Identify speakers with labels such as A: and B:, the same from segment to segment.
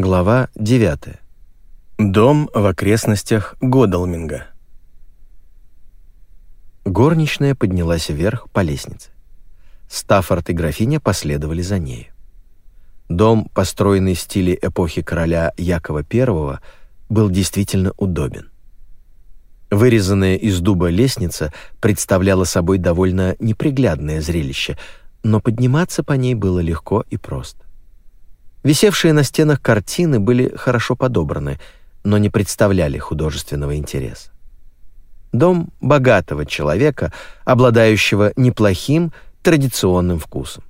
A: Глава 9. Дом в окрестностях Годалминга. Горничная поднялась вверх по лестнице. Стаффорд и графиня последовали за ней. Дом, построенный в стиле эпохи короля Якова I, был действительно удобен. Вырезанная из дуба лестница представляла собой довольно неприглядное зрелище, но подниматься по ней было легко и просто. Висевшие на стенах картины были хорошо подобраны, но не представляли художественного интереса. Дом богатого человека, обладающего неплохим традиционным вкусом.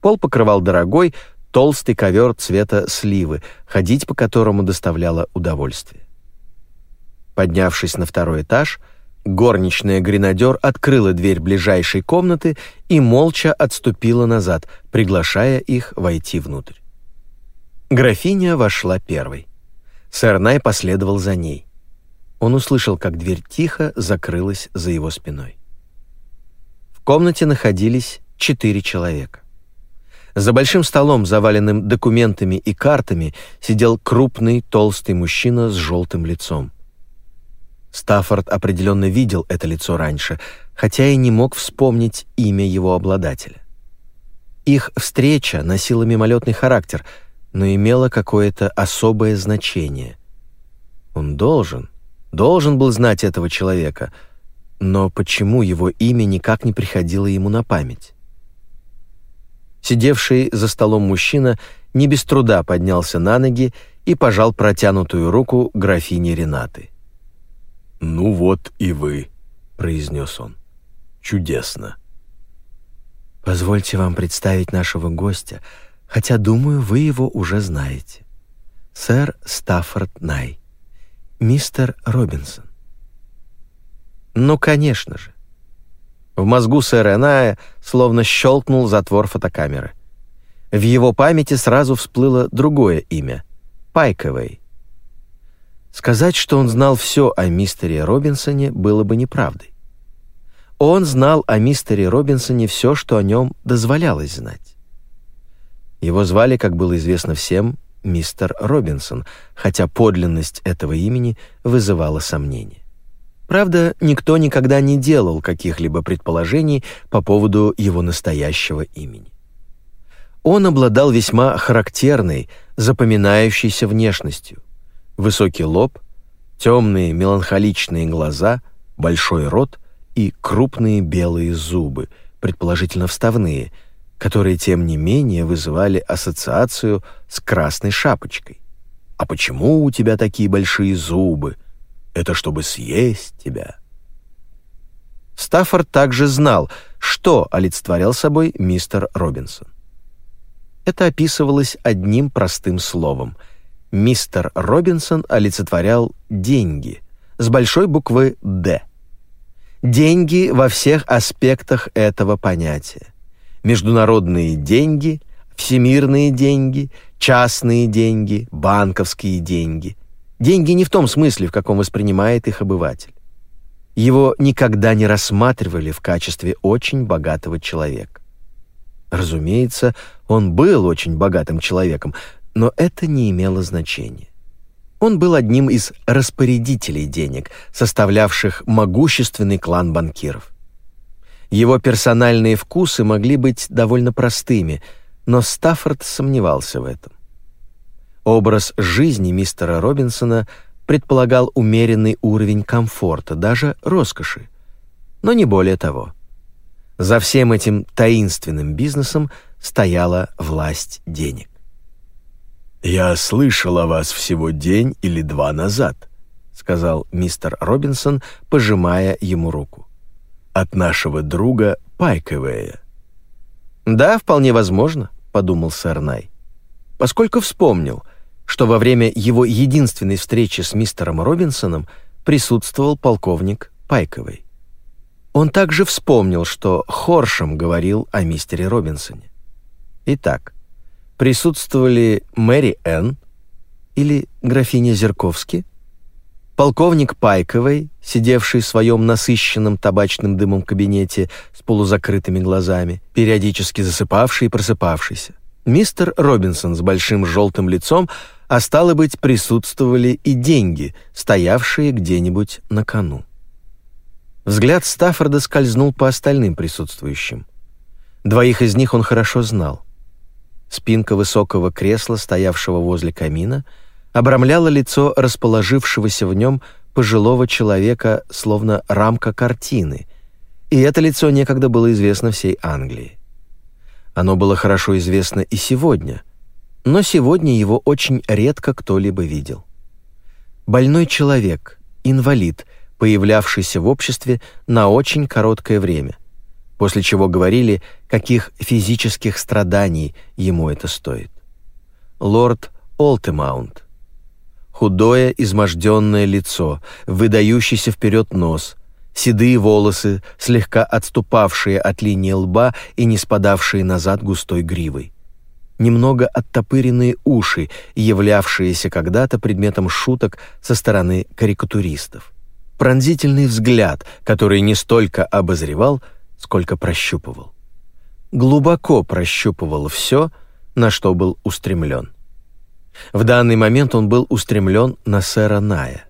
A: Пол покрывал дорогой, толстый ковер цвета сливы, ходить по которому доставляло удовольствие. Поднявшись на второй этаж, горничная гренадер открыла дверь ближайшей комнаты и молча отступила назад, приглашая их войти внутрь. Графиня вошла первой. Сэр Най последовал за ней. Он услышал, как дверь тихо закрылась за его спиной. В комнате находились четыре человека. За большим столом, заваленным документами и картами, сидел крупный, толстый мужчина с желтым лицом. Стаффорд определенно видел это лицо раньше, хотя и не мог вспомнить имя его обладателя. Их встреча носила мимолетный характер, но имела какое-то особое значение. Он должен, должен был знать этого человека, но почему его имя никак не приходило ему на память? Сидевший за столом мужчина не без труда поднялся на ноги и пожал протянутую руку графине Ренаты.
B: «Ну вот и вы», — произнес он. «Чудесно».
A: «Позвольте вам представить нашего гостя, хотя, думаю, вы его уже знаете. Сэр Стаффорд Най, мистер Робинсон». «Ну, конечно же. В мозгу сэра Ная словно щелкнул затвор фотокамеры. В его памяти сразу всплыло другое имя — Пайковый. Сказать, что он знал все о мистере Робинсоне, было бы неправдой. Он знал о мистере Робинсоне все, что о нем дозволялось знать. Его звали, как было известно всем, мистер Робинсон, хотя подлинность этого имени вызывала сомнения. Правда, никто никогда не делал каких-либо предположений по поводу его настоящего имени. Он обладал весьма характерной, запоминающейся внешностью. Высокий лоб, темные меланхоличные глаза, большой рот и крупные белые зубы, предположительно вставные, которые, тем не менее, вызывали ассоциацию с красной шапочкой. «А почему у тебя такие большие зубы?» Это чтобы съесть тебя». Стаффорд также знал, что олицетворял собой мистер Робинсон. Это описывалось одним простым словом. Мистер Робинсон олицетворял деньги с большой буквы «Д». Деньги во всех аспектах этого понятия. Международные деньги, всемирные деньги, частные деньги, банковские деньги – Деньги не в том смысле, в каком воспринимает их обыватель. Его никогда не рассматривали в качестве очень богатого человека. Разумеется, он был очень богатым человеком, но это не имело значения. Он был одним из распорядителей денег, составлявших могущественный клан банкиров. Его персональные вкусы могли быть довольно простыми, но Стаффорд сомневался в этом. Образ жизни мистера Робинсона предполагал умеренный уровень комфорта, даже роскоши, но не более того. За всем этим таинственным бизнесом стояла власть денег.
B: «Я слышал о вас всего день или два назад», — сказал мистер Робинсон, пожимая ему руку. «От нашего друга Пайковея».
A: «Да, вполне возможно», — подумал сэр Най, поскольку вспомнил — что во время его единственной встречи с мистером Робинсоном присутствовал полковник Пайковый. Он также вспомнил, что Хоршем говорил о мистере Робинсоне. Итак, присутствовали Мэри Энн или графиня Зерковски, полковник Пайковый, сидевший в своем насыщенном табачным дымом кабинете с полузакрытыми глазами, периодически засыпавший и просыпавшийся, Мистер Робинсон с большим желтым лицом, а стало быть, присутствовали и деньги, стоявшие где-нибудь на кону. Взгляд Стаффорда скользнул по остальным присутствующим. Двоих из них он хорошо знал. Спинка высокого кресла, стоявшего возле камина, обрамляла лицо расположившегося в нем пожилого человека, словно рамка картины, и это лицо некогда было известно всей Англии. Оно было хорошо известно и сегодня, но сегодня его очень редко кто-либо видел. Больной человек, инвалид, появлявшийся в обществе на очень короткое время, после чего говорили, каких физических страданий ему это стоит. Лорд Олтемаунт. Худое, изможденное лицо, выдающийся вперед нос, седые волосы, слегка отступавшие от линии лба и не спадавшие назад густой гривой. Немного оттопыренные уши, являвшиеся когда-то предметом шуток со стороны карикатуристов. Пронзительный взгляд, который не столько обозревал, сколько прощупывал. Глубоко прощупывал все, на что был устремлен. В данный момент он был устремлен на сэра Ная.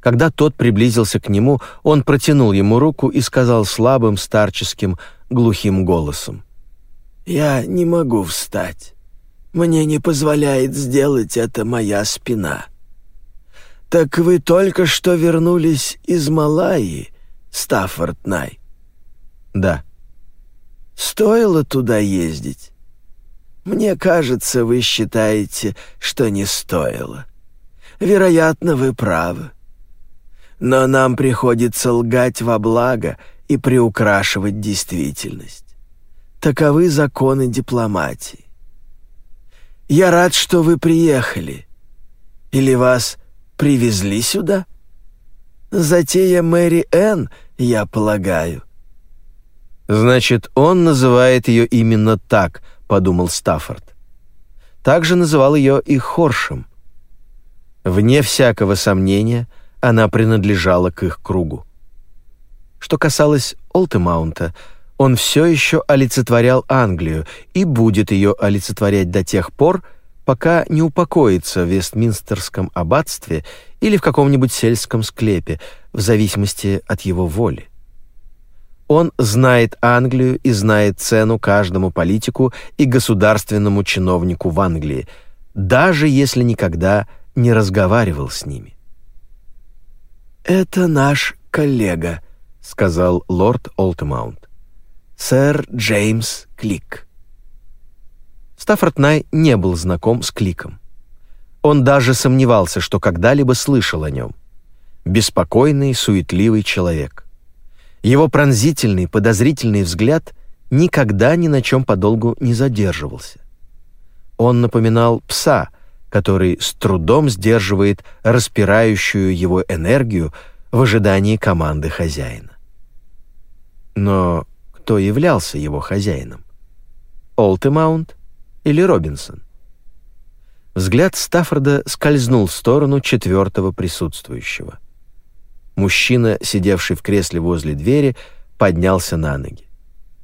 A: Когда тот приблизился к нему, он протянул ему руку и сказал слабым, старческим, глухим голосом. «Я не могу встать. Мне не позволяет сделать это моя спина». «Так вы только что вернулись из Малайи, Стаффорд Най?» «Да». «Стоило туда ездить?» «Мне кажется, вы считаете, что не стоило. Вероятно, вы правы. Но нам приходится лгать во благо и приукрашивать действительность. Таковы законы дипломатии. Я рад, что вы приехали. Или вас привезли сюда? Затея Мэри Энн, я полагаю. Значит, он называет ее именно так, подумал Стаффорд. Также называл ее и Хоршем. Вне всякого сомнения, она принадлежала к их кругу. Что касалось Олтемаунта, он все еще олицетворял Англию и будет ее олицетворять до тех пор, пока не упокоится в Вестминстерском аббатстве или в каком-нибудь сельском склепе, в зависимости от его воли. Он знает Англию и знает цену каждому политику и государственному чиновнику в Англии, даже если никогда не разговаривал с ними. «Это наш коллега», — сказал лорд Олтемаунт. «Сэр Джеймс Клик». Стаффорд Най не был знаком с Кликом. Он даже сомневался, что когда-либо слышал о нем. Беспокойный, суетливый человек. Его пронзительный, подозрительный взгляд никогда ни на чем подолгу не задерживался. Он напоминал пса, который с трудом сдерживает распирающую его энергию в ожидании команды хозяина. Но кто являлся его хозяином? Олтемаунт или Робинсон? Взгляд Стаффорда скользнул в сторону четвертого присутствующего. Мужчина, сидевший в кресле возле двери, поднялся на ноги.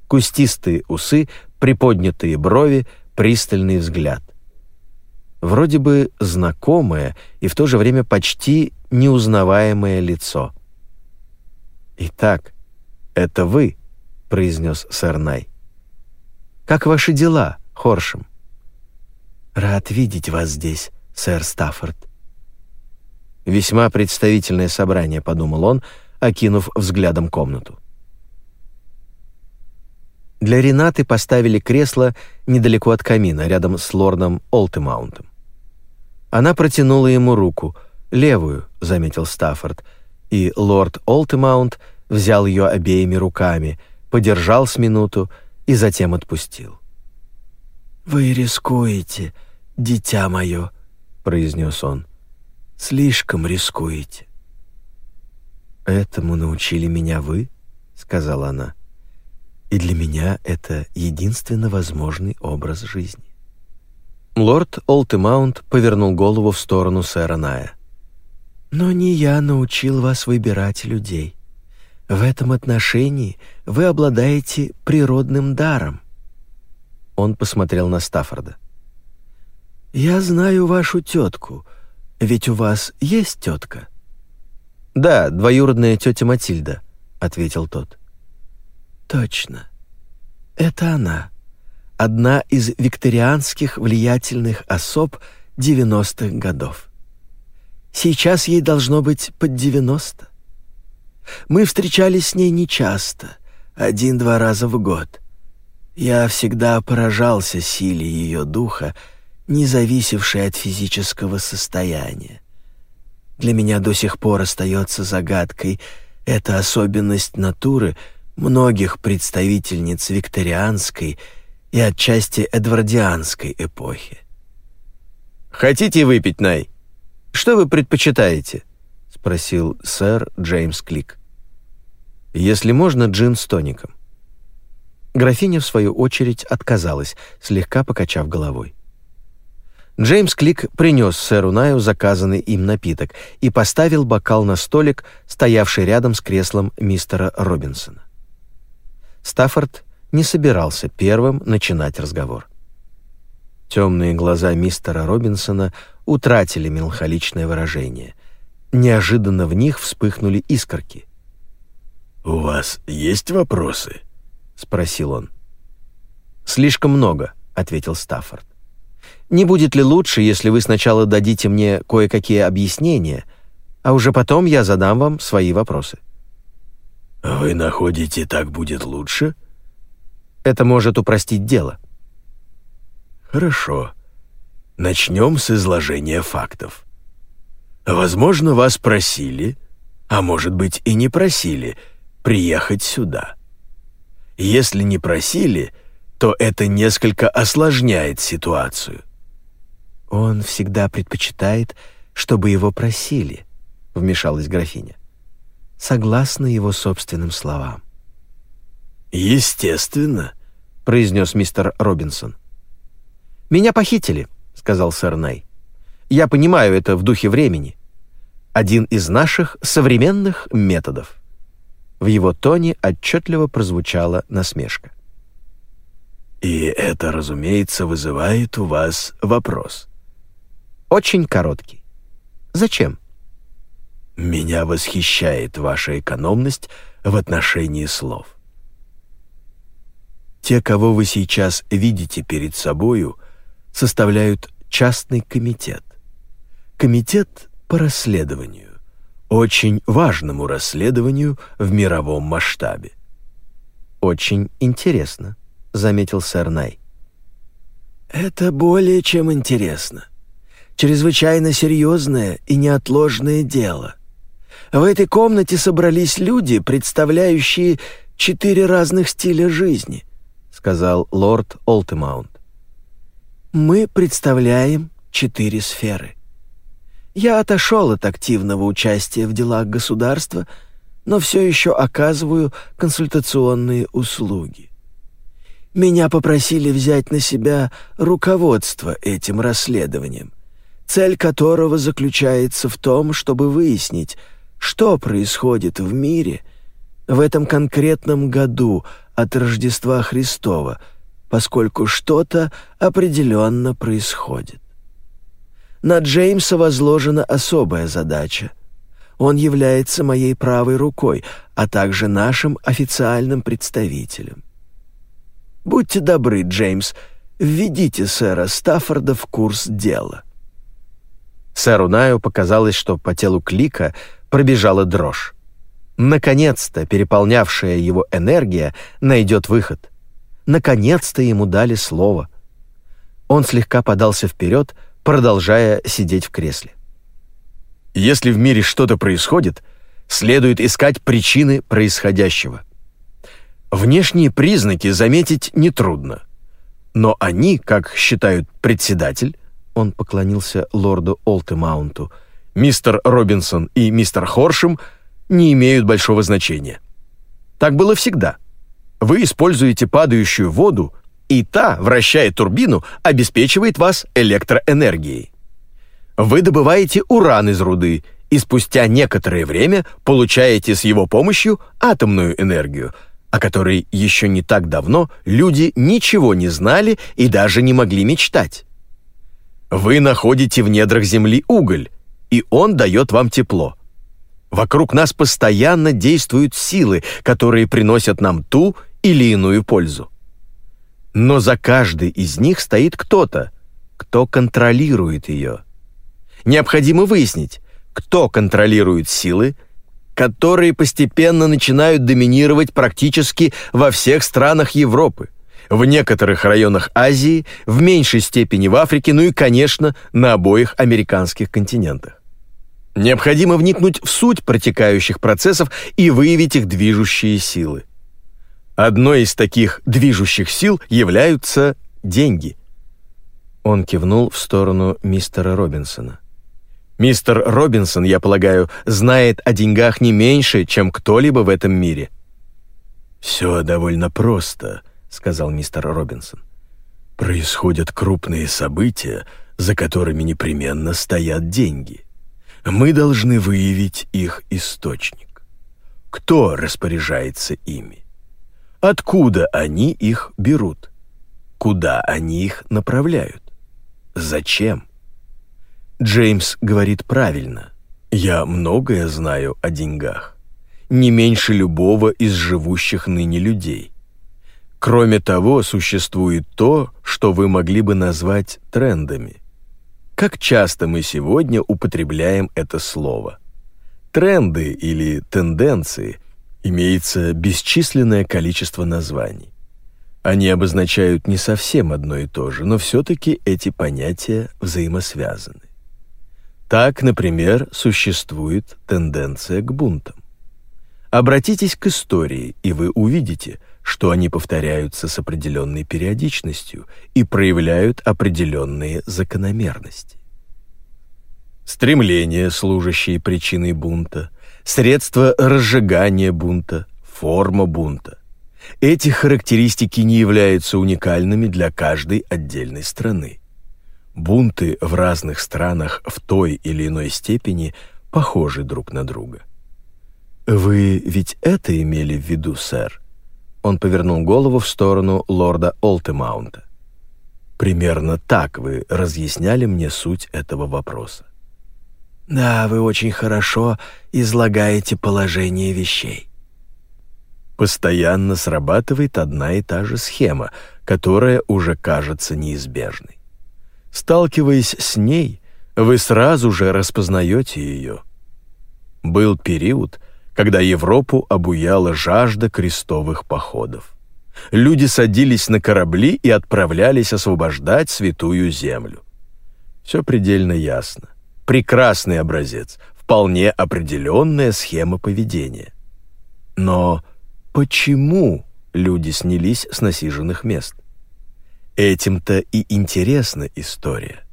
A: Кустистые усы, приподнятые брови, пристальный взгляд вроде бы знакомое и в то же время почти неузнаваемое лицо. «Итак, это вы», — произнес сэр Най. «Как ваши дела, Хоршем?» «Рад видеть вас здесь, сэр Стаффорд». «Весьма представительное собрание», — подумал он, окинув взглядом комнату. Для Ренаты поставили кресло недалеко от камина, рядом с лордом Олтемаунтом. Она протянула ему руку, левую, заметил Стаффорд, и лорд Олтемаунт взял ее обеими руками, подержал с минуту и затем отпустил. «Вы рискуете, дитя мое», — произнес он. «Слишком рискуете». «Этому научили меня вы», — сказала она. «И для меня это единственно возможный образ жизни». Лорд Олтемаунт повернул голову в сторону сэра Ная. «Но не я научил вас выбирать людей. В этом отношении вы обладаете природным даром». Он посмотрел на Стаффорда.
B: «Я знаю вашу тетку. Ведь у вас есть тетка?»
A: «Да, двоюродная тетя Матильда», — ответил тот.
B: «Точно. Это она. Одна из викторианских влиятельных особ 90-х годов. Сейчас ей должно быть под 90. Мы встречались с ней нечасто, один-два раза в год. Я всегда поражался силе ее духа, не зависевшей от физического состояния. Для меня до сих пор остается загадкой эта особенность натуры многих представительниц викторианской и отчасти эдвардианской эпохи.
A: «Хотите выпить, Най? Что вы предпочитаете?» — спросил сэр Джеймс Клик. «Если можно, джин с тоником». Графиня, в свою очередь, отказалась, слегка покачав головой. Джеймс Клик принес сэру Наю заказанный им напиток и поставил бокал на столик, стоявший рядом с креслом мистера Робинсона. Стаффорд не собирался первым начинать разговор. Темные глаза мистера Робинсона утратили меланхоличное выражение. Неожиданно в них вспыхнули искорки.
B: «У вас есть вопросы?»
A: — спросил он. «Слишком много», — ответил Стаффорд. «Не будет ли лучше, если вы сначала дадите мне кое-какие объяснения, а уже потом я задам вам свои вопросы?»
B: «Вы находите, так будет лучше?»
A: «Это может упростить дело».
B: «Хорошо. Начнем с изложения фактов. Возможно, вас просили, а может быть и не просили, приехать сюда. Если не просили, то это несколько осложняет ситуацию.
A: Он всегда предпочитает, чтобы его просили, вмешалась графиня. Согласно его собственным словам.
B: Естественно, произнес мистер Робинсон.
A: Меня похитили, сказал сэр Най. Я понимаю это в духе времени. Один из наших современных методов. В его тоне отчетливо прозвучала насмешка.
B: «И это, разумеется, вызывает у вас вопрос».
A: «Очень короткий. Зачем?»
B: «Меня восхищает ваша экономность в отношении слов. Те, кого вы сейчас видите перед собою, составляют частный комитет. Комитет по расследованию очень важному расследованию в мировом масштабе.
A: «Очень интересно», — заметил сэр Най.
B: «Это более чем интересно. Чрезвычайно серьезное и неотложное дело. В этой комнате собрались люди, представляющие четыре разных стиля жизни», — сказал лорд Олтемаунт. «Мы представляем четыре сферы. Я отошел от активного участия в делах государства, но все еще оказываю консультационные услуги. Меня попросили взять на себя руководство этим расследованием, цель которого заключается в том, чтобы выяснить, что происходит в мире в этом конкретном году от Рождества Христова, поскольку что-то определенно происходит. На Джеймса возложена особая задача. Он является моей правой рукой, а также нашим официальным представителем. Будьте добры, Джеймс, введите сэра Стаффорда в курс дела».
A: Сэру Наю показалось, что по телу Клика пробежала дрожь. Наконец-то переполнявшая его энергия найдет выход. Наконец-то ему дали слово. Он слегка подался вперед, продолжая сидеть в кресле. Если в мире что-то происходит, следует искать причины происходящего. Внешние признаки заметить нетрудно, но они, как считают председатель, он поклонился лорду Олтемаунту, мистер Робинсон и мистер Хоршем, не имеют большого значения. Так было всегда. Вы используете падающую воду и та, вращая турбину, обеспечивает вас электроэнергией. Вы добываете уран из руды и спустя некоторое время получаете с его помощью атомную энергию, о которой еще не так давно люди ничего не знали и даже не могли мечтать. Вы находите в недрах Земли уголь, и он дает вам тепло. Вокруг нас постоянно действуют силы, которые приносят нам ту или иную пользу. Но за каждой из них стоит кто-то, кто контролирует ее. Необходимо выяснить, кто контролирует силы, которые постепенно начинают доминировать практически во всех странах Европы, в некоторых районах Азии, в меньшей степени в Африке, ну и, конечно, на обоих американских континентах. Необходимо вникнуть в суть протекающих процессов и выявить их движущие силы. Одной из таких движущих сил являются деньги. Он кивнул в сторону мистера Робинсона. Мистер Робинсон, я полагаю, знает о деньгах не меньше, чем кто-либо в этом мире.
B: Все довольно просто, сказал мистер Робинсон. Происходят крупные события, за которыми непременно стоят деньги. Мы должны выявить их источник. Кто распоряжается ими? Откуда они их берут? Куда они их направляют? Зачем? Джеймс говорит правильно. Я многое знаю о деньгах. Не меньше любого из живущих ныне людей. Кроме того, существует то, что вы могли бы назвать трендами. Как часто мы сегодня употребляем это слово? Тренды или тенденции имеется бесчисленное количество названий. Они обозначают не совсем одно и то же, но все-таки эти понятия взаимосвязаны. Так, например, существует тенденция к бунтам. Обратитесь к истории, и вы увидите, что они повторяются с определенной периодичностью и проявляют определенные закономерности. Стремление, служащие причиной бунта, средства разжигания бунта, форма бунта. Эти характеристики не являются уникальными для каждой отдельной страны. Бунты в разных странах в той или иной степени похожи друг на друга. Вы ведь это имели в виду, сэр? Он повернул голову в сторону лорда Олтемаунта. Примерно так вы разъясняли мне суть этого вопроса. Да, вы очень хорошо излагаете положение вещей. Постоянно срабатывает одна и та же схема, которая уже кажется неизбежной. Сталкиваясь с ней, вы сразу же распознаете ее. Был период, когда Европу обуяла жажда крестовых походов. Люди садились на корабли и отправлялись освобождать святую землю. Все предельно ясно. Прекрасный образец, вполне определенная схема поведения. Но почему люди снялись с насиженных мест? Этим-то и интересна история.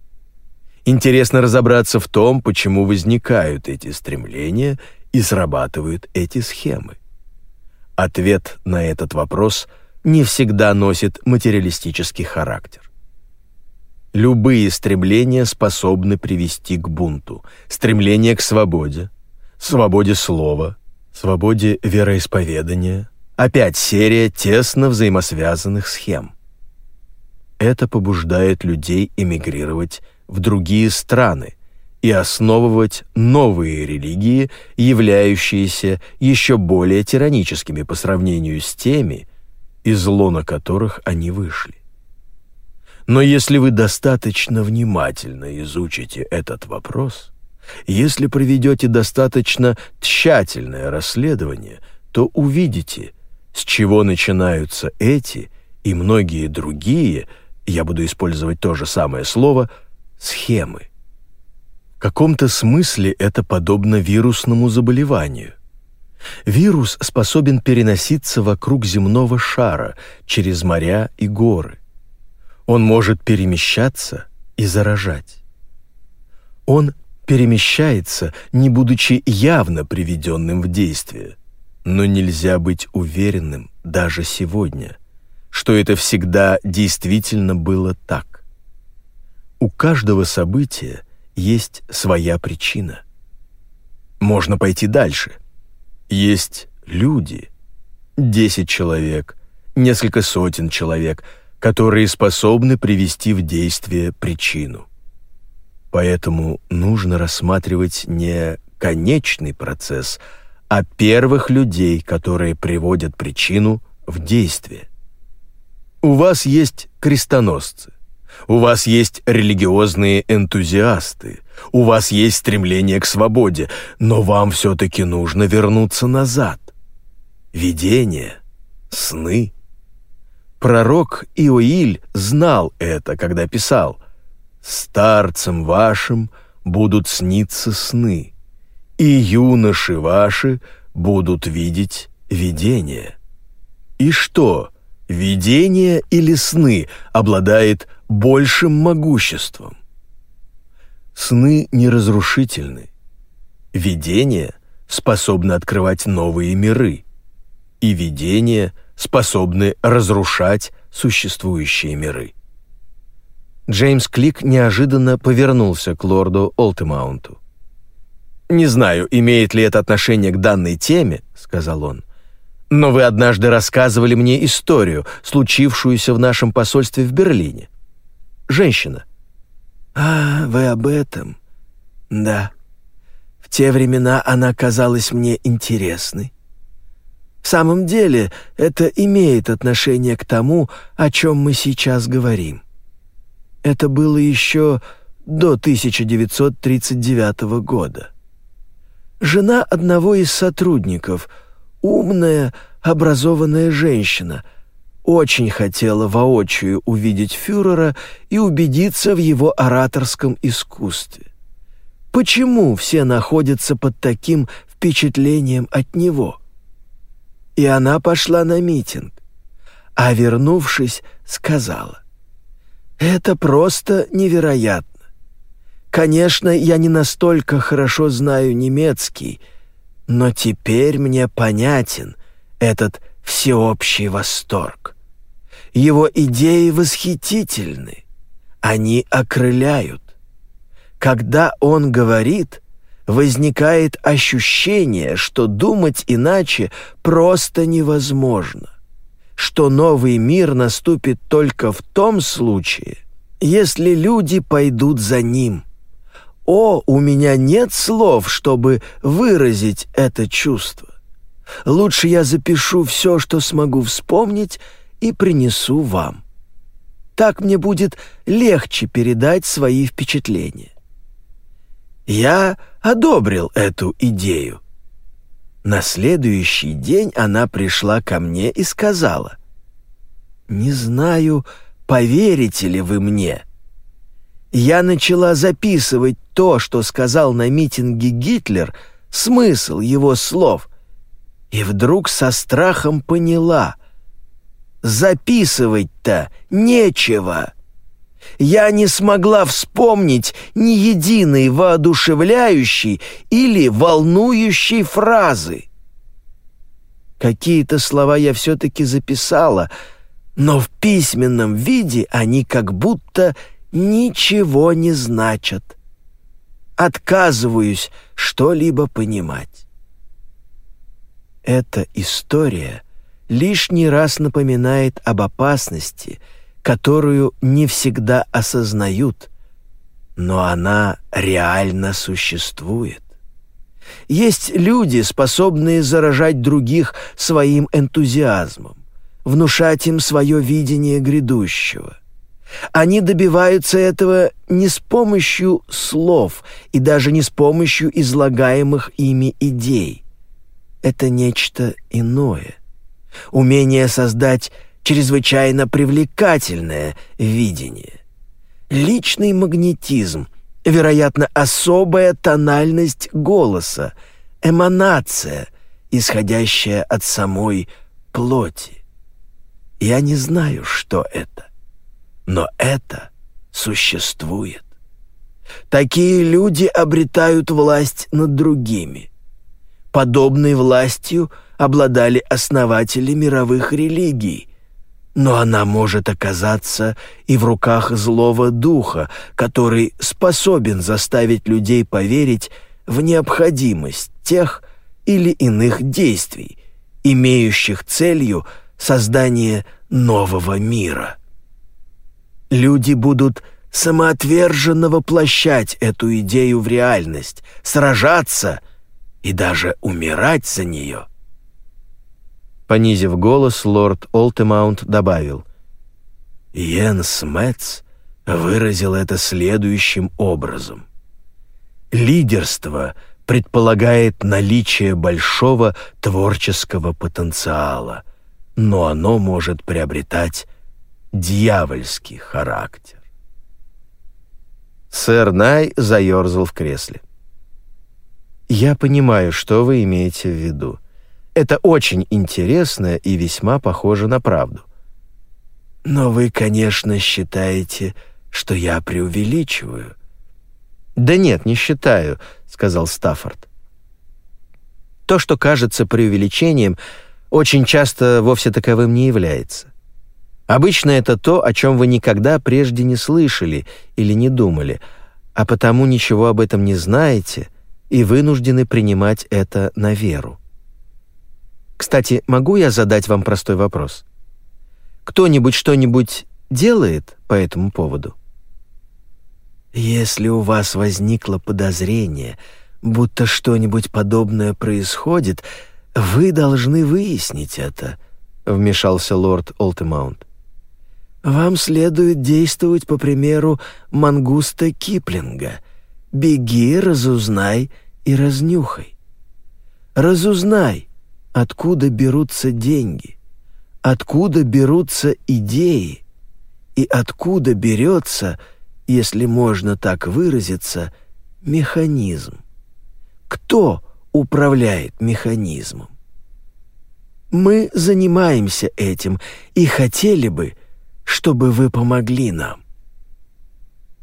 B: Интересно разобраться в том, почему возникают эти стремления и срабатывают эти схемы. Ответ на этот вопрос не всегда носит материалистический характер. Любые стремления способны привести к бунту. Стремление к свободе, свободе слова, свободе вероисповедания. Опять серия тесно взаимосвязанных схем. Это побуждает людей эмигрировать в другие страны и основывать новые религии, являющиеся еще более тираническими по сравнению с теми, из лона которых они вышли. Но если вы достаточно внимательно изучите этот вопрос, если проведете достаточно тщательное расследование, то увидите, с чего начинаются эти и многие другие – я буду использовать то же самое слово, схемы. Каком-то смысле это подобно вирусному заболеванию. Вирус способен переноситься вокруг земного шара, через моря и горы. Он может перемещаться и заражать. Он перемещается, не будучи явно приведенным в действие. Но нельзя быть уверенным даже сегодня – что это всегда действительно было так. У каждого события есть своя причина. Можно пойти дальше. Есть люди, десять человек, несколько сотен человек, которые способны привести в действие причину. Поэтому нужно рассматривать не конечный процесс, а первых людей, которые приводят причину в действие. У вас есть крестоносцы, у вас есть религиозные энтузиасты, у вас есть стремление к свободе, но вам все-таки нужно вернуться назад. Видение, сны. Пророк Иоиль знал это, когда писал «Старцам вашим будут сниться сны, и юноши ваши будут видеть видение». И что, видение или сны обладает большим могуществом? Сны неразрушительны. Видение способно открывать новые миры, и видение способны разрушать существующие миры.
A: Джеймс Клик неожиданно повернулся к лорду Олтемаунту.
B: «Не знаю, имеет ли это отношение к данной теме», — сказал он, «но вы однажды рассказывали мне историю, случившуюся в нашем посольстве в Берлине. Женщина,
C: «А, вы об этом?» «Да. В те времена она казалась мне интересной. В самом деле, это имеет отношение к тому, о чем мы сейчас говорим. Это было еще до 1939 года. Жена одного из сотрудников, умная, образованная женщина — очень хотела воочию увидеть фюрера и убедиться в его ораторском искусстве. Почему все находятся под таким впечатлением от него? И она пошла на митинг, а вернувшись, сказала, «Это просто невероятно. Конечно, я не настолько хорошо знаю немецкий, но теперь мне понятен этот всеобщий восторг. Его идеи восхитительны, они окрыляют. Когда он говорит, возникает ощущение, что думать иначе просто невозможно, что новый мир наступит только в том случае, если люди пойдут за ним. О, у меня нет слов, чтобы выразить это чувство. Лучше я запишу все, что смогу вспомнить, и принесу вам. Так мне будет легче передать свои впечатления. Я одобрил эту идею. На следующий день она пришла ко мне и сказала, «Не знаю, поверите ли вы мне». Я начала записывать то, что сказал на митинге Гитлер, смысл его слов, и вдруг со страхом поняла, записывать-то нечего. Я не смогла вспомнить ни единой воодушевляющей или волнующей фразы. Какие-то слова я все-таки записала, но в письменном виде они как будто ничего не значат. Отказываюсь что-либо понимать. Эта история лишний раз напоминает об опасности, которую не всегда осознают, но она реально существует. Есть люди, способные заражать других своим энтузиазмом, внушать им свое видение грядущего. Они добиваются этого не с помощью слов и даже не с помощью излагаемых ими идей – это нечто иное. Умение создать чрезвычайно привлекательное видение. Личный магнетизм, вероятно, особая тональность голоса, эманация, исходящая от самой плоти. Я не знаю, что это, но это существует. Такие люди обретают власть над другими. Подобной властью обладали основатели мировых религий, но она может оказаться и в руках злого духа, который способен заставить людей поверить в необходимость тех или иных действий имеющих целью создание нового мира. Люди будут самоотверженно воплощать эту идею в реальность, сражаться и даже умирать за нее.
A: Понизив голос, лорд Олтемаунт добавил.
C: Йенс Мэтц выразил это следующим образом. Лидерство предполагает наличие большого творческого потенциала, но оно может приобретать дьявольский характер.
A: Сэр Най заерзал в кресле. «Я понимаю, что вы имеете в виду. Это очень интересно и весьма похоже на правду.
C: Но вы, конечно, считаете, что я преувеличиваю.
A: Да нет, не считаю, сказал Стаффорд. То, что кажется преувеличением, очень часто вовсе таковым не является. Обычно это то, о чем вы никогда прежде не слышали или не думали, а потому ничего об этом не знаете и вынуждены принимать это на веру. Кстати, могу я задать вам простой вопрос? Кто-нибудь что-нибудь делает по этому поводу?
C: Если у вас возникло подозрение, будто что-нибудь подобное происходит, вы должны выяснить это, вмешался лорд Олтемаунт. Вам следует действовать по примеру мангуста Киплинга. Беги, разузнай и разнюхай. Разузнай, откуда берутся деньги, откуда берутся идеи и откуда берется, если можно так выразиться, механизм. Кто управляет механизмом? Мы занимаемся этим и хотели бы, чтобы вы помогли нам».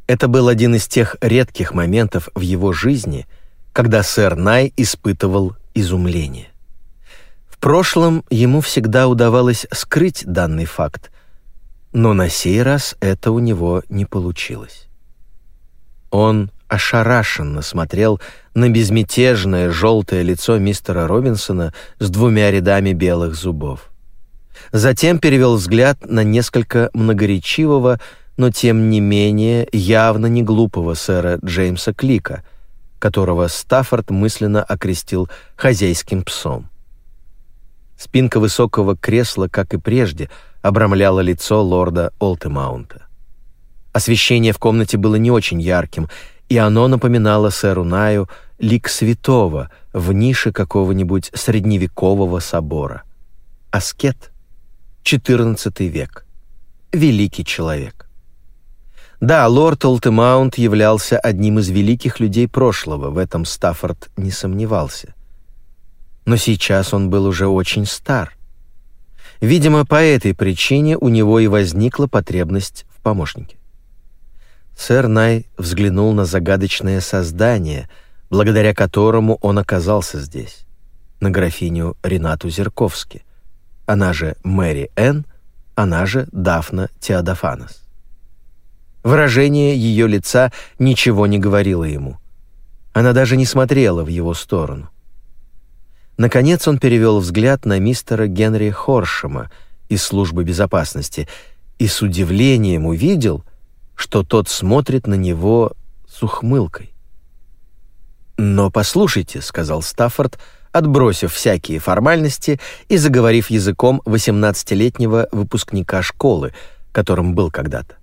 A: Это был один из тех редких моментов в его жизни, когда сэр Най испытывал изумление. В прошлом ему всегда удавалось скрыть данный факт, но на сей раз это у него не получилось. Он ошарашенно смотрел на безмятежное желтое лицо мистера Робинсона с двумя рядами белых зубов. Затем перевел взгляд на несколько многоречивого, но тем не менее явно не глупого сэра Джеймса Клика, которого Стаффорд мысленно окрестил хозяйским псом. Спинка высокого кресла, как и прежде, обрамляла лицо лорда Олтемаунта. Освещение в комнате было не очень ярким, и оно напоминало сэру Наю лик святого в нише какого-нибудь средневекового собора. Аскет — XIV век. Великий человек. Да, лорд Олтемаунт являлся одним из великих людей прошлого, в этом Стаффорд не сомневался. Но сейчас он был уже очень стар. Видимо, по этой причине у него и возникла потребность в помощнике. Сэр Най взглянул на загадочное создание, благодаря которому он оказался здесь, на графиню Ренату Зерковски она же Мэри Энн, она же Дафна Теодофанос. Выражение ее лица ничего не говорило ему. Она даже не смотрела в его сторону. Наконец он перевел взгляд на мистера Генри Хоршема из службы безопасности и с удивлением увидел, что тот смотрит на него с ухмылкой. «Но послушайте», — сказал Стаффорд, — отбросив всякие формальности и заговорив языком 18-летнего выпускника школы, которым был когда-то.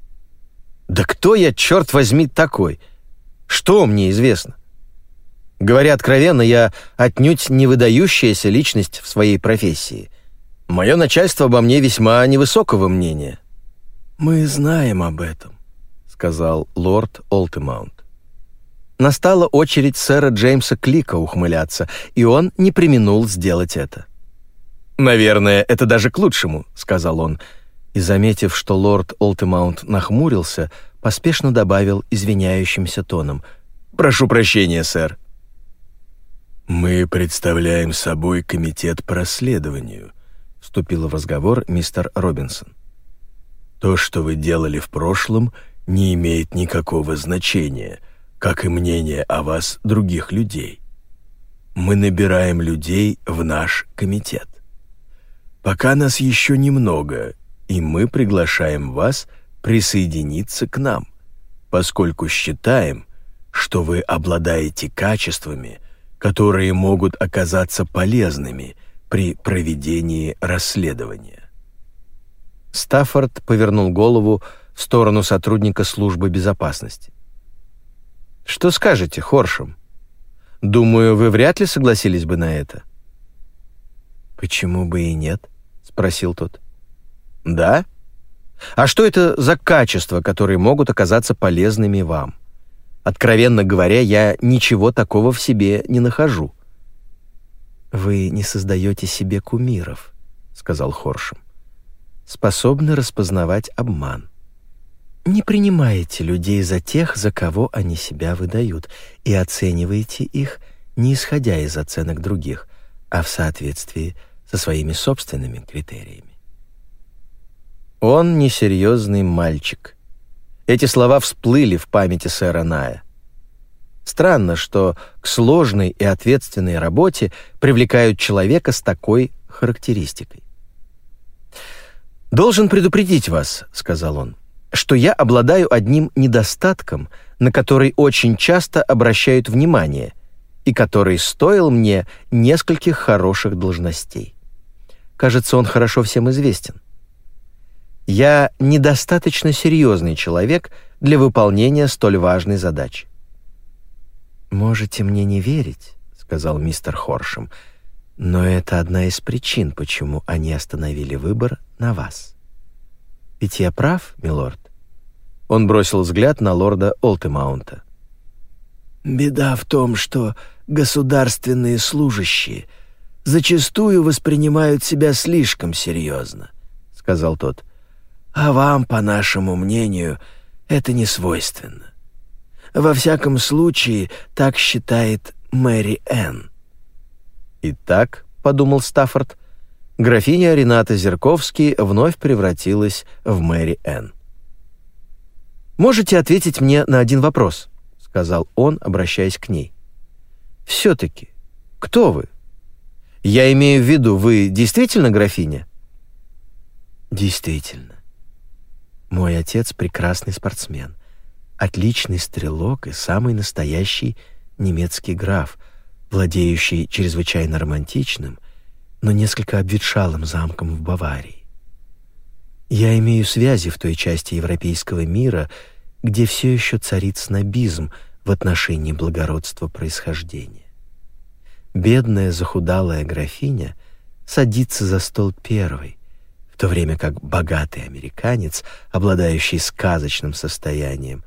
A: «Да кто я, черт возьми, такой? Что мне известно?» Говоря откровенно, я отнюдь не выдающаяся личность в своей профессии. Мое начальство обо мне весьма невысокого мнения.
C: «Мы знаем об этом», — сказал лорд Олтемаунт.
A: Настала очередь сэра Джеймса Клика ухмыляться, и он не преминул сделать это. «Наверное, это даже к лучшему», — сказал он, и, заметив, что лорд Олтемаунт нахмурился, поспешно добавил извиняющимся тоном. «Прошу прощения, сэр».
B: «Мы представляем собой комитет по расследованию», — вступил в разговор мистер Робинсон. «То, что вы делали в прошлом, не имеет никакого значения — как и мнение о вас других людей. Мы набираем людей в наш комитет. Пока нас еще немного, и мы приглашаем вас присоединиться к нам, поскольку считаем, что вы обладаете качествами, которые могут оказаться полезными при проведении расследования.
A: Стаффорд повернул голову в сторону сотрудника службы безопасности. «Что скажете, Хоршем? Думаю, вы вряд ли согласились бы на это».
C: «Почему бы и нет?» — спросил тот.
A: «Да? А что это за качества, которые могут оказаться полезными вам? Откровенно говоря, я ничего такого в себе не нахожу».
C: «Вы не создаете себе кумиров», — сказал Хоршем. «Способны распознавать обман. Не принимаете людей за тех, за кого они себя выдают, и оцениваете их не исходя из оценок других, а в соответствии со своими собственными критериями.
A: Он несерьезный мальчик. Эти слова всплыли в памяти сэра Ная. Странно, что к сложной и ответственной работе привлекают человека с такой характеристикой. «Должен предупредить вас», — сказал он, что я обладаю одним недостатком, на который очень часто обращают внимание и который стоил мне нескольких хороших должностей. Кажется, он хорошо всем известен. Я недостаточно серьезный человек для выполнения столь важной задачи.
C: «Можете мне не верить», — сказал мистер Хоршем, «но это одна из причин, почему они остановили выбор на вас. Ведь я прав, милорд?»
A: Он бросил взгляд на лорда Олтемаунта.
C: «Беда в том, что государственные служащие зачастую воспринимают себя слишком серьезно», — сказал тот. «А вам, по нашему мнению, это не свойственно. Во всяком случае, так считает Мэри Энн».
A: «Итак», — подумал Стаффорд, — графиня Рената Зерковский вновь превратилась в Мэри Энн. «Можете ответить мне на один вопрос?» — сказал он, обращаясь к ней. «Все-таки, кто вы? Я имею в виду, вы действительно графиня?»
C: «Действительно. Мой отец прекрасный спортсмен, отличный стрелок и самый настоящий немецкий граф, владеющий чрезвычайно романтичным, но несколько обветшалым замком в Баварии. Я имею связи в той части европейского мира, где все еще царит снобизм в отношении благородства происхождения. Бедная захудалая графиня садится за стол первой, то время как богатый американец, обладающий сказочным состоянием,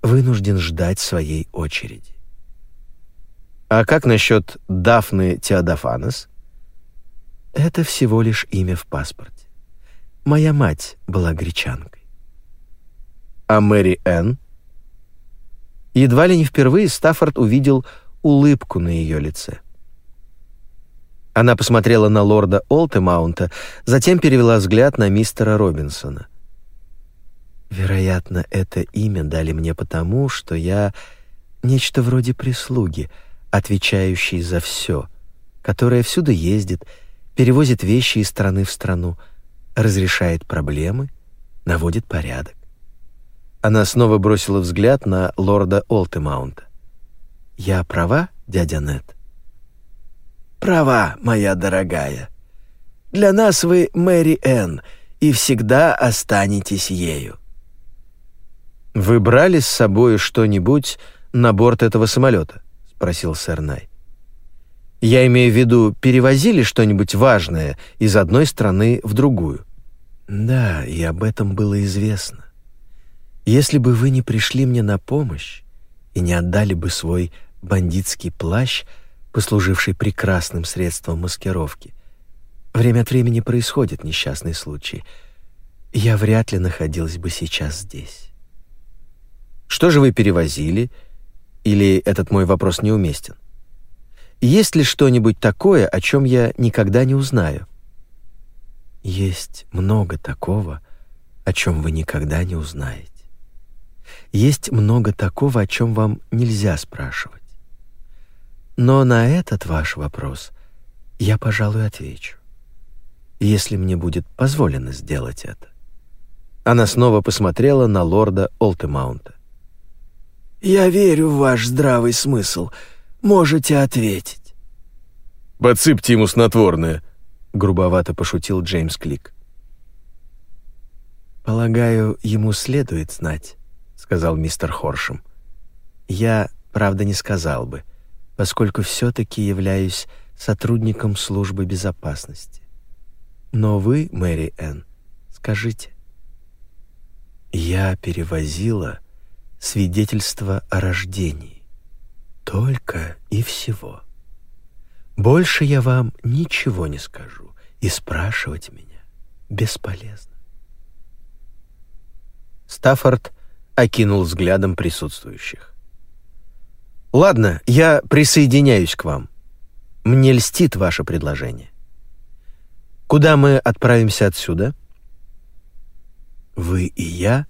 C: вынужден ждать своей очереди.
A: А как насчет Дафны Теодофанес?
C: Это всего лишь имя в паспорте. Моя мать была гречанкой.
A: А Мэри Энн? Едва ли не впервые Стаффорд увидел улыбку на ее лице. Она посмотрела на лорда Олтемаунта, затем перевела взгляд на мистера Робинсона.
C: Вероятно, это имя дали мне потому, что я нечто вроде прислуги, отвечающей за все, которая всюду ездит, перевозит вещи из страны в страну, разрешает проблемы, наводит порядок. Она снова бросила взгляд на лорда Олтемаунта. «Я права, дядя Нет?»
B: «Права, моя дорогая. Для нас вы Мэри Энн и всегда останетесь ею».
A: «Вы брали с собой что-нибудь на борт этого самолета?» — спросил сэр Най. «Я имею в виду, перевозили что-нибудь важное из одной страны в другую?»
C: Да, и об этом было известно. Если бы вы не пришли мне на помощь и не отдали бы свой бандитский плащ, послуживший прекрасным средством маскировки, время от времени происходит несчастный случай. Я вряд ли находилась бы сейчас здесь.
A: Что же вы перевозили? Или этот мой вопрос неуместен? Есть ли что-нибудь такое, о чем я никогда не узнаю?
C: Есть много такого, о чем вы никогда не узнаете. Есть много такого, о чем вам нельзя спрашивать. Но на этот ваш вопрос я, пожалуй, отвечу.
A: если мне будет позволено сделать это. Она снова посмотрела на лорда Олтемаунта.
C: «Я верю в ваш здравый смысл. Можете ответить».
B: «Подсыпьте ему снотворное», —
A: грубовато пошутил Джеймс Клик. «Полагаю, ему следует знать», — сказал мистер Хоршем. «Я, правда, не сказал бы, поскольку все-таки являюсь сотрудником службы безопасности. Но вы, Мэри Энн, скажите». «Я перевозила свидетельство о рождении. Только и всего. Больше я вам ничего не скажу, и спрашивать меня бесполезно. Стаффорд окинул взглядом присутствующих. «Ладно, я присоединяюсь к вам. Мне льстит ваше предложение. Куда мы отправимся отсюда?» «Вы и я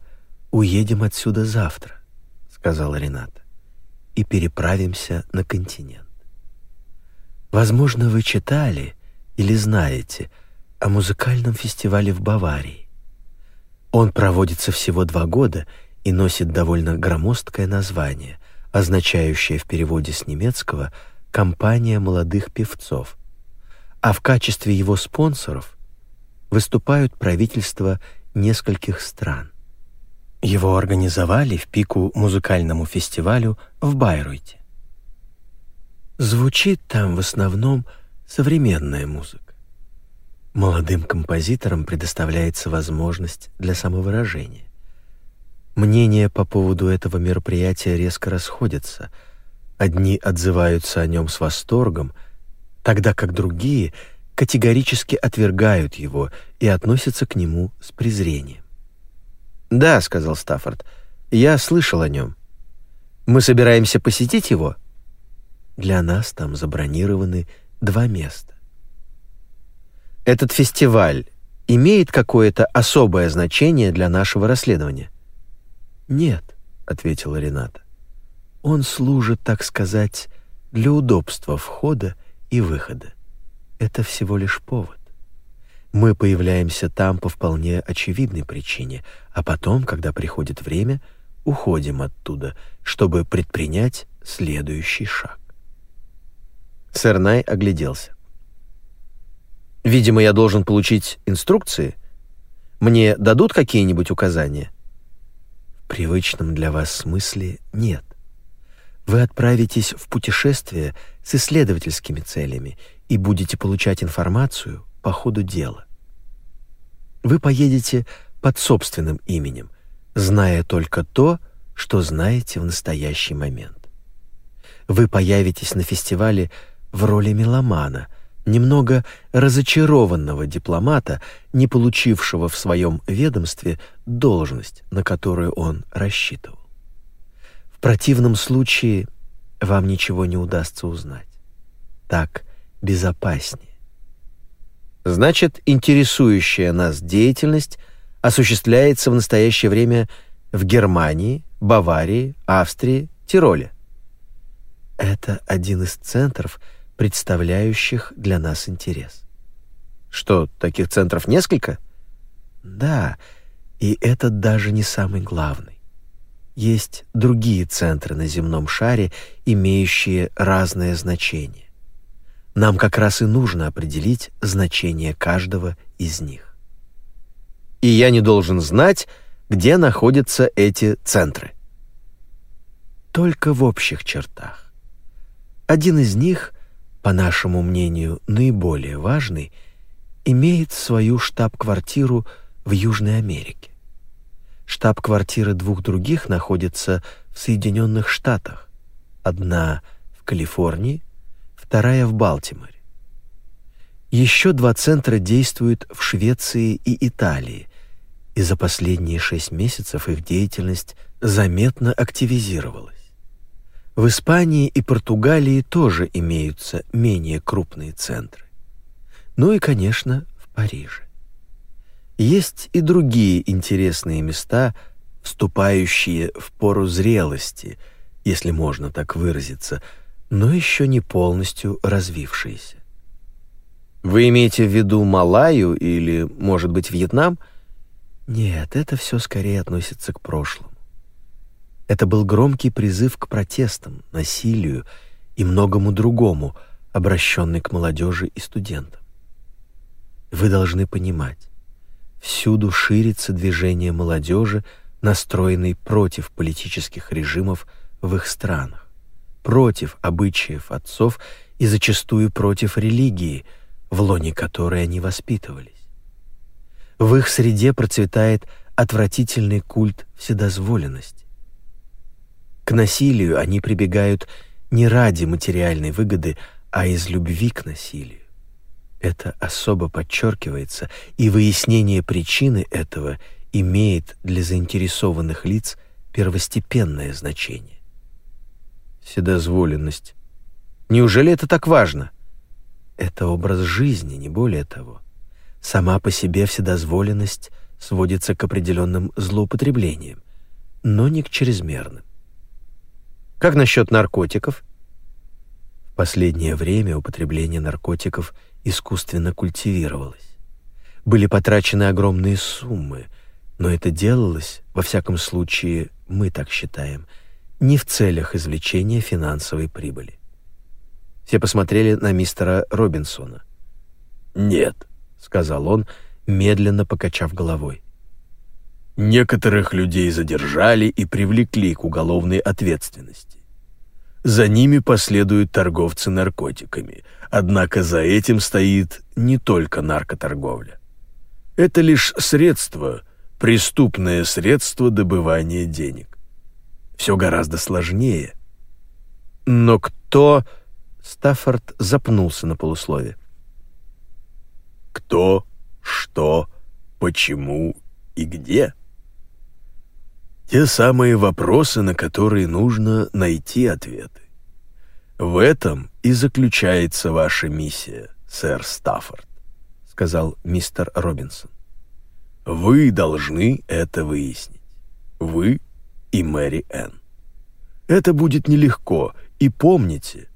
A: уедем отсюда завтра», — сказала Рената, «и переправимся на континент. Возможно, вы читали или знаете о музыкальном фестивале в Баварии. Он проводится всего два года и носит довольно громоздкое название, означающее в переводе с немецкого «компания молодых певцов», а в качестве его спонсоров выступают правительства нескольких стран. Его организовали в пику музыкальному фестивалю в Байройте. Звучит там в основном современная музыка. Молодым композиторам предоставляется возможность для самовыражения. Мнения по поводу этого мероприятия резко расходятся. Одни отзываются о нем с восторгом, тогда как другие категорически отвергают его и относятся к нему с презрением. «Да», — сказал Стаффорд, — «я слышал о нем. Мы собираемся посетить его?» «Для нас там забронированы два места. Этот фестиваль имеет какое-то особое значение для нашего расследования? Нет, ответила Рената. Он служит, так сказать, для удобства входа и выхода. Это всего лишь повод. Мы появляемся там по вполне очевидной причине, а потом, когда приходит время, уходим оттуда, чтобы предпринять следующий шаг. Сэр Най огляделся. Видимо, я должен получить инструкции. Мне дадут какие-нибудь указания? Привычном для вас смысле нет. Вы отправитесь в путешествие с исследовательскими целями и будете получать информацию по ходу дела. Вы поедете под собственным именем, зная только то, что знаете в настоящий момент. Вы появитесь на фестивале в роли меломана – немного разочарованного дипломата, не получившего в своем ведомстве должность, на которую он рассчитывал. В противном случае вам ничего не удастся узнать. Так безопаснее. Значит, интересующая нас деятельность осуществляется в настоящее время в Германии, Баварии, Австрии, Тироле. Это один из центров – представляющих для нас интерес. Что, таких центров несколько? Да, и это даже не самый главный. Есть другие центры на земном шаре, имеющие разное значение. Нам как раз и нужно определить значение каждого из них. И я не должен знать, где находятся эти центры. Только в общих чертах. Один из них по нашему мнению, наиболее важный, имеет свою штаб-квартиру в Южной Америке. Штаб-квартиры двух других находятся в Соединенных Штатах. Одна в Калифорнии, вторая в Балтиморе. Еще два центра действуют в Швеции и Италии, и за последние шесть месяцев их деятельность заметно активизировалась. В Испании и Португалии тоже имеются менее крупные центры. Ну и, конечно, в Париже. Есть и другие интересные места, вступающие в пору зрелости, если можно так выразиться, но еще не полностью развившиеся. Вы имеете в виду Малайю или, может быть, Вьетнам?
C: Нет, это все скорее относится к прошлому. Это был громкий призыв к протестам, насилию и многому другому, обращенный к молодежи и студентам. Вы должны понимать, всюду ширится движение молодежи, настроенной против политических режимов в их странах, против обычаев отцов и зачастую против религии – в лоне которой они воспитывались. В их среде процветает отвратительный культ вседозволенности. К насилию они прибегают не ради материальной выгоды, а из любви к насилию. Это особо подчеркивается, и выяснение причины этого имеет для заинтересованных лиц первостепенное значение.
A: Вседозволенность. Неужели это так важно?
C: Это образ жизни, не более того. Сама по себе вседозволенность сводится к определенным злоупотреблениям, но не к чрезмерным.
A: Как насчет наркотиков?
C: В последнее время употребление наркотиков искусственно культивировалось. Были потрачены огромные суммы, но это делалось, во всяком случае, мы так считаем, не в целях извлечения финансовой прибыли.
A: Все посмотрели на мистера Робинсона.
B: «Нет», — сказал он, медленно покачав головой. «Некоторых людей задержали и привлекли к уголовной ответственности. За ними последуют торговцы наркотиками, однако за этим стоит не только наркоторговля. Это лишь средство, преступное средство добывания денег. Все гораздо сложнее.
A: Но кто Стаффорд запнулся на полуслове.
B: «Кто, что, почему и где?» Те самые вопросы, на которые нужно найти ответы. В этом и заключается ваша миссия, сэр Стаффорд, сказал мистер Робинсон. Вы должны это выяснить. Вы и Мэри Энн. Это будет нелегко, и помните,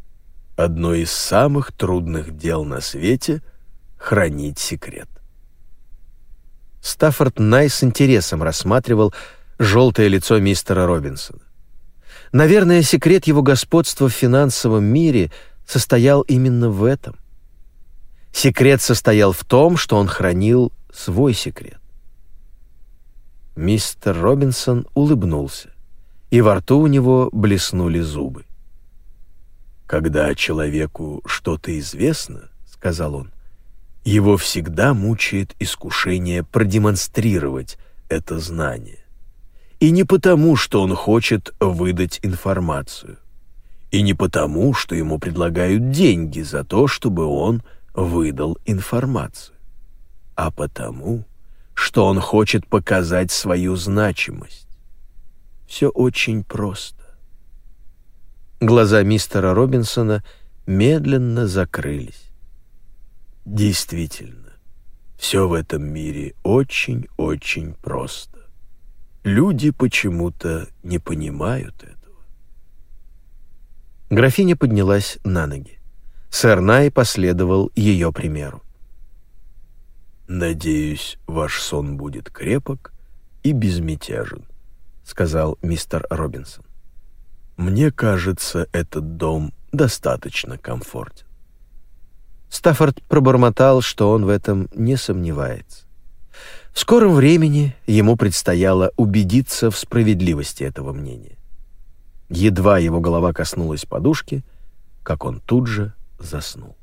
B: одно из самых трудных дел на свете — хранить секрет.
A: Стаффорд Най с интересом рассматривал желтое лицо мистера Робинсона. Наверное, секрет его господства в финансовом мире состоял именно в этом. Секрет состоял в том, что он хранил свой секрет. Мистер Робинсон улыбнулся, и во рту у него блеснули зубы.
B: «Когда человеку что-то известно, — сказал он, — его всегда мучает искушение продемонстрировать это знание. И не потому, что он хочет выдать информацию, и не потому, что ему предлагают деньги за то, чтобы он выдал информацию, а потому, что он хочет показать свою значимость. Все очень просто.
A: Глаза мистера Робинсона медленно закрылись.
B: Действительно, все в этом мире очень-очень просто. Люди почему-то не понимают этого.
A: Графиня поднялась на ноги. Сэр Най последовал ее примеру.
B: «Надеюсь, ваш сон будет крепок и безмятежен», — сказал мистер Робинсон. Мне кажется, этот дом достаточно комфортен.
A: Стаффорд пробормотал, что он в этом не сомневается. В скором времени ему предстояло убедиться в справедливости этого мнения. Едва его голова коснулась подушки, как он тут же заснул.